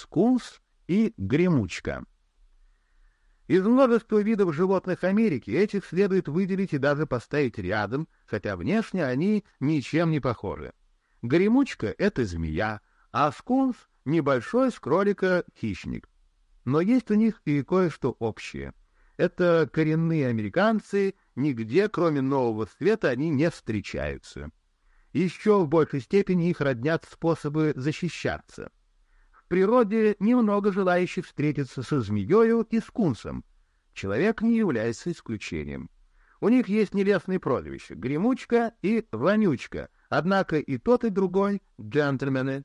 скунс и гремучка. Из множества видов животных Америки этих следует выделить и даже поставить рядом, хотя внешне они ничем не похожи. Гремучка — это змея, а скунс — небольшой с кролика хищник. Но есть у них и кое-что общее. Это коренные американцы, нигде, кроме Нового Света, они не встречаются. Еще в большей степени их роднят способы защищаться — природе немного желающих встретиться со змеёю и скунсом. Человек не является исключением. У них есть нелестные прозвища — Гремучка и Вонючка, однако и тот, и другой — джентльмены.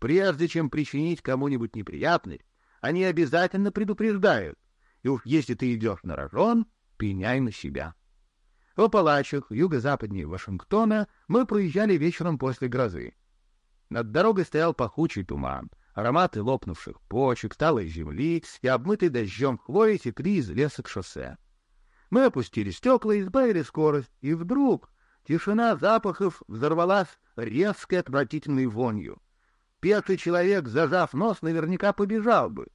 Прежде чем причинить кому-нибудь неприятность, они обязательно предупреждают, и уж если ты идешь на рожон, пеняй на себя. В Апалачах, юго-западнее Вашингтона, мы проезжали вечером после грозы. Над дорогой стоял пахучий туман, Ароматы лопнувших почек, талой земли и обмытой дождем хвои текли из леса к шоссе. Мы опустили стекла и сбавили скорость, и вдруг тишина запахов взорвалась резкой отвратительной вонью. Пятый человек, зажав нос, наверняка побежал бы.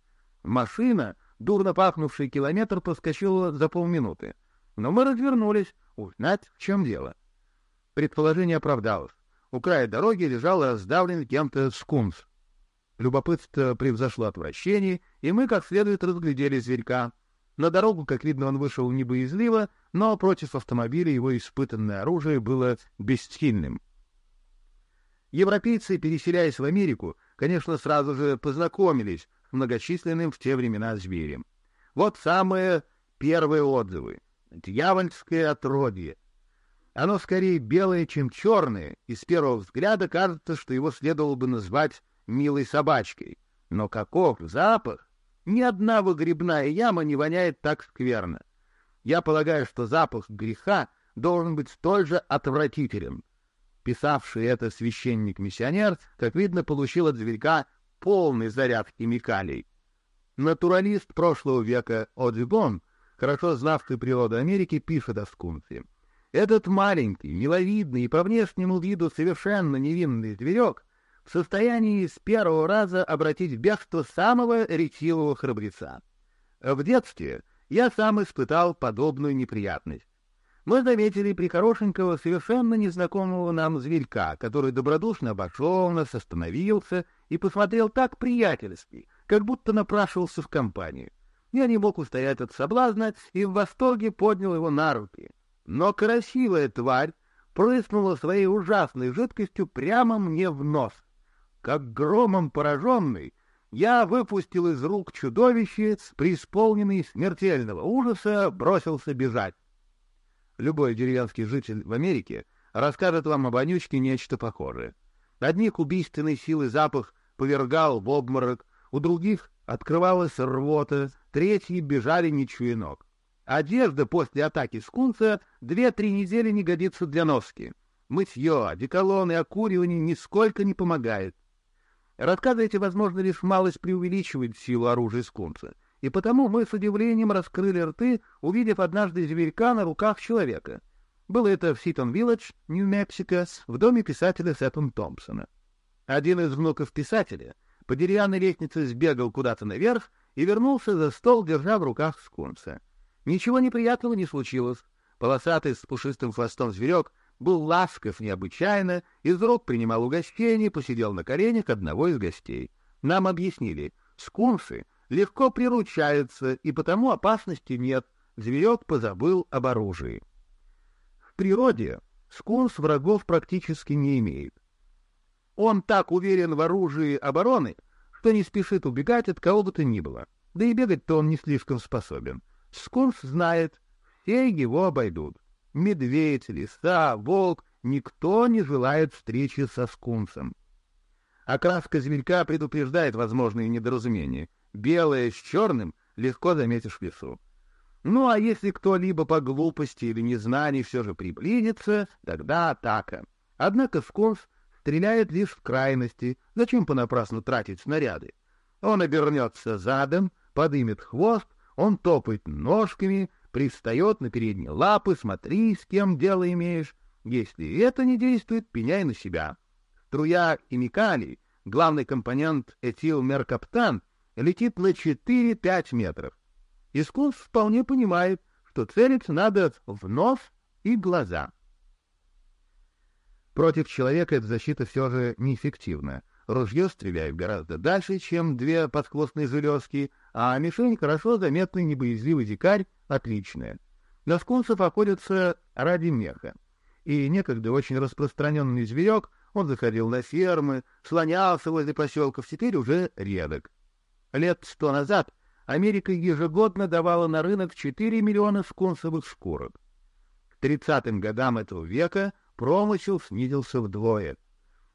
Машина, дурно пахнувший километр, проскочила за полминуты. Но мы развернулись, узнать, в чем дело. Предположение оправдалось. У края дороги лежал раздавленный кем-то скунс. Любопытство превзошло отвращение, и мы как следует разглядели зверька. На дорогу, как видно, он вышел не боязливо, но против автомобиля его испытанное оружие было бессильным. Европейцы, переселяясь в Америку, конечно, сразу же познакомились с многочисленным в те времена зверем. Вот самые первые отзывы. Дьявольское отродье. Оно скорее белое, чем черное, и с первого взгляда кажется, что его следовало бы назвать милой собачкой. Но каков запах! Ни одна выгребная яма не воняет так скверно. Я полагаю, что запах греха должен быть столь же отвратителен. Писавший это священник-миссионер, как видно, получил от зверька полный заряд химикалий. Натуралист прошлого века Одзибон, хорошо знавший природу Америки, пишет о скунсе. Этот маленький, миловидный и по внешнему виду совершенно невинный зверек в состоянии с первого раза обратить в бегство самого ретивого храбреца. В детстве я сам испытал подобную неприятность. Мы заметили прихорошенького, совершенно незнакомого нам зверька, который добродушно обошел нас, остановился и посмотрел так приятельски, как будто напрашивался в компанию. Я не мог устоять от соблазна и в восторге поднял его на руки. Но красивая тварь прыснула своей ужасной жидкостью прямо мне в нос. Как громом пораженный, я выпустил из рук чудовище, преисполненный смертельного ужаса, бросился бежать. Любой деревенский житель в Америке расскажет вам об вонючке нечто похожее. Одних убийственной силы запах повергал в обморок, у других открывалась рвота, третьи бежали чуя ног. Одежда после атаки скунса две-три недели не годится для носки. Мытье, одеколон и окуривание нисколько не помогает. Рассказы возможно, лишь малость преувеличивают силу оружия скунса, и потому мы с удивлением раскрыли рты, увидев однажды зверька на руках человека. Было это в Ситон-Вилледж, Нью-Мексико, в доме писателя Сэттон Томпсона. Один из внуков писателя по деревянной лестнице сбегал куда-то наверх и вернулся за стол, держа в руках скунса. Ничего неприятного не случилось. Полосатый с пушистым хвостом зверек был ласков необычайно, из рук принимал угощение, посидел на коленях одного из гостей. Нам объяснили, скунсы легко приручаются, и потому опасности нет, зверек позабыл об оружии. В природе скунс врагов практически не имеет. Он так уверен в оружии обороны, что не спешит убегать от кого бы то ни было. Да и бегать-то он не слишком способен. Скунс знает, все его обойдут медведь, лиса, волк, никто не желает встречи со скунсом. Окраска зверька предупреждает возможные недоразумения. Белое с черным легко заметишь в лесу. Ну а если кто-либо по глупости или незнанию все же приблизится, тогда атака. Однако скунс стреляет лишь в крайности, зачем понапрасну тратить снаряды? Он обернется задом, подымет хвост, он топает ножками, пристает на передние лапы, смотри, с кем дело имеешь. Если это не действует, пеняй на себя. Струя химикалий главный компонент этилмеркаптан, летит на 4-5 метров. Искус вполне понимает, что целиться надо в нос и глаза. Против человека эта защита все же неэффективна. Ружье стреляет гораздо дальше, чем две подхвостные железки, а мишень хорошо заметный небоязливый дикарь отличная. На скунсов охотятся ради меха. И некогда очень распространенный зверек, он заходил на фермы, слонялся возле поселков, теперь уже редок. Лет сто назад Америка ежегодно давала на рынок 4 миллиона скунсовых шкурок. К 30-м годам этого века промысел снизился вдвое.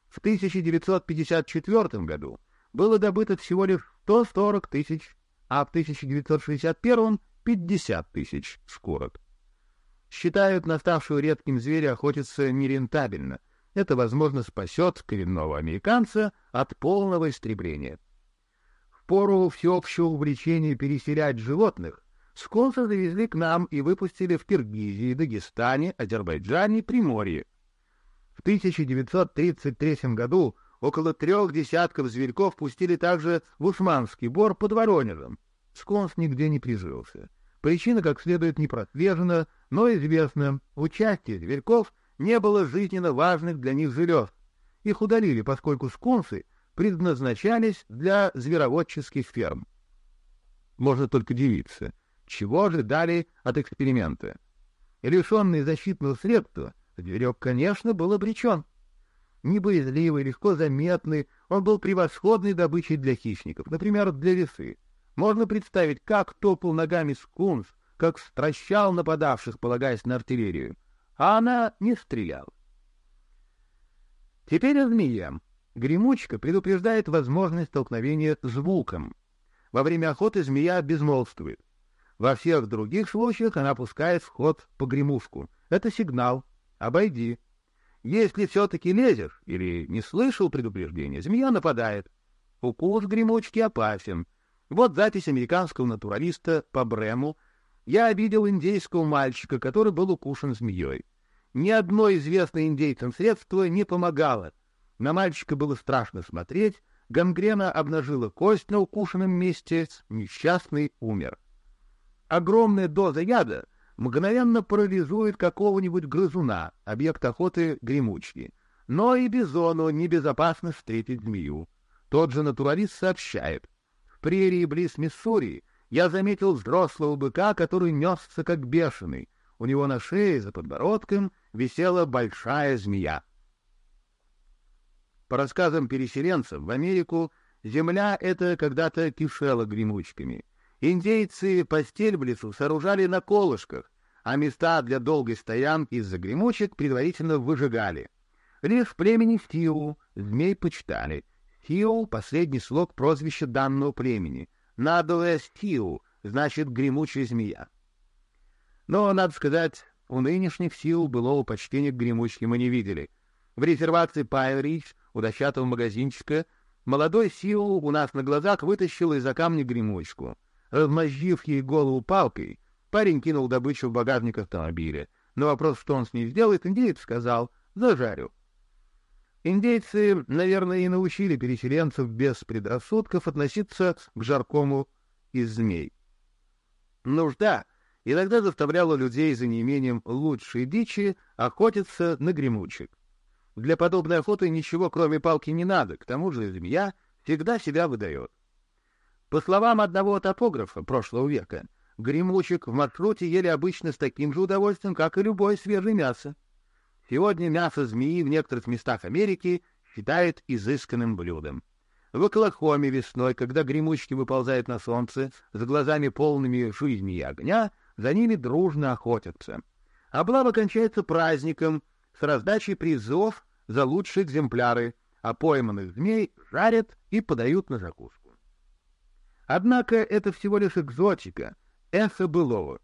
В 1954 году было добыто всего лишь 140 тысяч, а в 1961 — 50 тысяч шкурок. Считают, наставшую редким зверя охотиться нерентабельно. Это, возможно, спасет коренного американца от полного истребления. В пору всеобщего увлечения переселять животных сконса завезли к нам и выпустили в Киргизии, Дагестане, Азербайджане, Приморье. В 1933 году около трех десятков зверьков пустили также в Усманский бор под Воронежем. Сконс нигде не прижился. Причина, как следует, не прослежена, но известна. Участие зверьков не было жизненно важных для них желез. Их удалили, поскольку сконсы предназначались для звероводческих ферм. Можно только дивиться, чего же дали от эксперимента. Лишенный защитного средства, Зверек, конечно, был обречен. Небоязливый, легко заметный, он был превосходной добычей для хищников, например, для лисы. Можно представить, как топал ногами скунс, как стращал нападавших, полагаясь на артиллерию. А она не стреляла. Теперь о змее. Гремучка предупреждает возможность столкновения звуком. Во время охоты змея безмолвствует. Во всех других случаях она пускает в ход погремушку. Это сигнал, Обойди. Если все-таки лезешь или не слышал предупреждения, змея нападает. Укус гремучки опасен. Вот запись американского натуралиста по Брему. Я обидел индейского мальчика, который был укушен змеей. Ни одно известное индейцам средство не помогало. На мальчика было страшно смотреть, гангрена обнажила кость на укушенном месте, несчастный умер. Огромная доза яда — мгновенно парализует какого-нибудь грызуна, объект охоты гремучки. Но и бизону небезопасно встретить змею. Тот же натуралист сообщает. В прерии близ Миссури я заметил взрослого быка, который несся как бешеный. У него на шее за подбородком висела большая змея. По рассказам переселенцев в Америку, земля эта когда-то кишела гремучками — Индейцы постель в лесу сооружали на колышках, а места для долгой стоянки из-за гремучек предварительно выжигали. Лишь в племени Стиу змей почитали. Стиу — последний слог прозвища данного племени. Надовая Стиу значит гремучая змея. Но, надо сказать, у нынешних сил былого почтения к гремучке мы не видели. В резервации Пайрич у дощатого магазинчика молодой Сиу у нас на глазах вытащил из-за камня гремучку — Размозжив ей голову палкой, парень кинул добычу в багажник автомобиля. На вопрос, что он с ней сделает, индеец сказал «зажарю». Индейцы, наверное, и научили переселенцев без предрассудков относиться к жаркому из змей. Нужда иногда заставляла людей за неимением лучшей дичи охотиться на гремучек. Для подобной охоты ничего, кроме палки, не надо, к тому же змея всегда себя выдает. По словам одного топографа прошлого века, гремучек в маршруте ели обычно с таким же удовольствием, как и любое свежее мясо. Сегодня мясо змеи в некоторых местах Америки считают изысканным блюдом. В Оклахоме весной, когда гремучки выползают на солнце с глазами полными жизни и огня, за ними дружно охотятся. Облава кончается праздником с раздачей призов за лучшие экземпляры, а пойманных змей жарят и подают на закуску. Однако это всего лишь экзотика, эхо былого.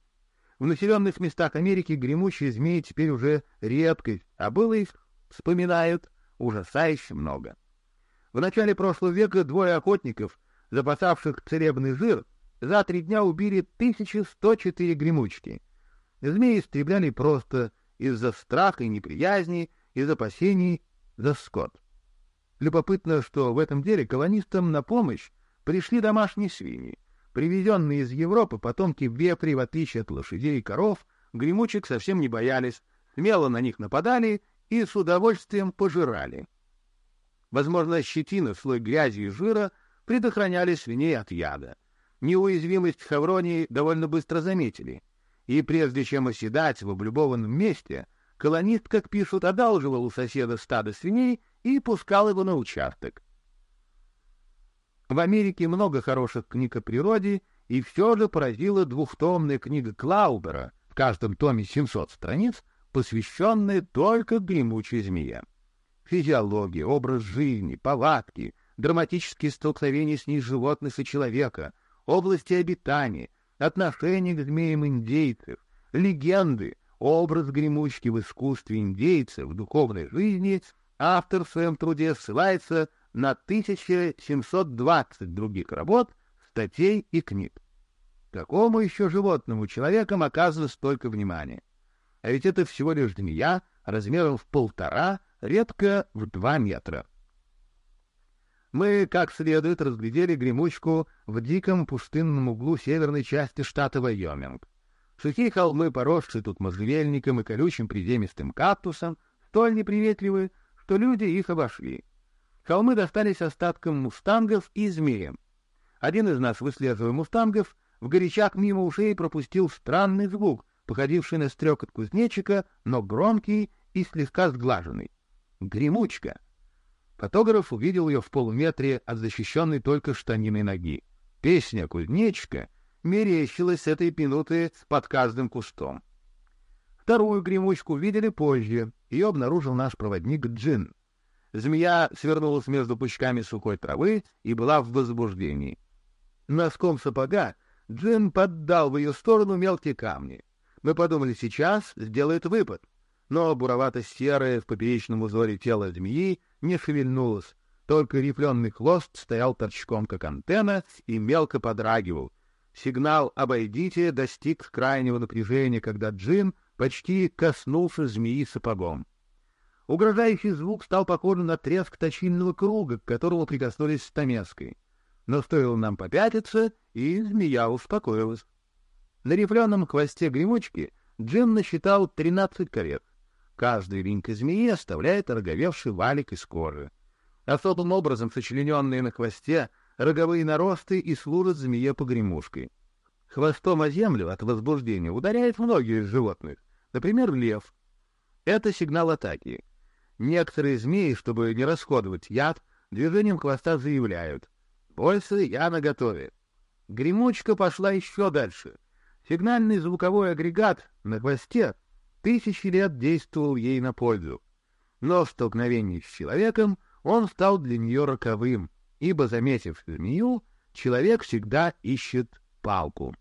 В населенных местах Америки гремучие змеи теперь уже редкость, а было их, вспоминают, ужасающе много. В начале прошлого века двое охотников, запасавших целебный жир, за три дня убили 1104 гремучки. Змеи истребляли просто из-за страха и неприязни, из опасений за скот. Любопытно, что в этом деле колонистам на помощь пришли домашние свиньи. Привезенные из Европы потомки вепри, в отличие от лошадей и коров, гремучек совсем не боялись, смело на них нападали и с удовольствием пожирали. Возможно, щетина, слой грязи и жира предохраняли свиней от яда. Неуязвимость хавронии довольно быстро заметили, и прежде чем оседать в облюбованном месте, колонист, как пишут, одалживал у соседа стадо свиней и пускал его на участок. В Америке много хороших книг о природе, и все же поразила двухтомная книга Клаубера, в каждом томе 700 страниц, посвященная только гремучей змее. Физиология, образ жизни, повадки, драматические столкновения с ней животных и человека, области обитания, отношения к змеям индейцев, легенды, образ гремучки в искусстве индейцев, в духовной жизни, автор в своем труде ссылается на 1720 других работ, статей и книг. Какому еще животному человеком оказано столько внимания? А ведь это всего лишь змея размером в полтора, редко в два метра. Мы как следует разглядели гремучку в диком пустынном углу северной части штата Вайоминг. Сухие холмы, поросшие тут можжевельником и колючим приземистым кактусом, столь неприветливы, что люди их обошли. Холмы достались остаткам мустангов и змеям. Один из нас, выслеживая мустангов, в горячак мимо ушей пропустил странный звук, походивший на стрекот кузнечика, но громкий и слегка сглаженный. Гремучка. Фотограф увидел ее в полуметре от защищенной только штаниной ноги. Песня кузнечика мерещилась с этой минуты под каждым кустом. Вторую гремучку видели позже. Ее обнаружил наш проводник Джин. Змея свернулась между пучками сухой травы и была в возбуждении. Носком сапога Джин поддал в ее сторону мелкие камни. Мы подумали, сейчас сделает выпад. Но буровато-серое в поперечном узоре тело змеи не шевельнулось. Только рифленый хвост стоял торчком, как антенна, и мелко подрагивал. Сигнал «Обойдите» достиг крайнего напряжения, когда Джин почти коснулся змеи сапогом. Угрожающий звук стал похожим на треск точильного круга, к которому прикоснулись стамеской. Но стоило нам попятиться, и змея успокоилась. На рифленом хвосте гремучки Джин насчитал тринадцать колец. Каждая линька змеи оставляет роговевший валик из кожи. Особым образом сочлененные на хвосте роговые наросты и служат змее погремушкой. Хвостом о землю от возбуждения ударяет многие из животных, например, лев. Это сигнал атаки. Некоторые змеи, чтобы не расходовать яд, движением хвоста заявляют «Больше я наготове». Гремучка пошла еще дальше. Сигнальный звуковой агрегат на хвосте тысячи лет действовал ей на пользу. Но в столкновении с человеком он стал для нее роковым, ибо, заметив змею, человек всегда ищет палку.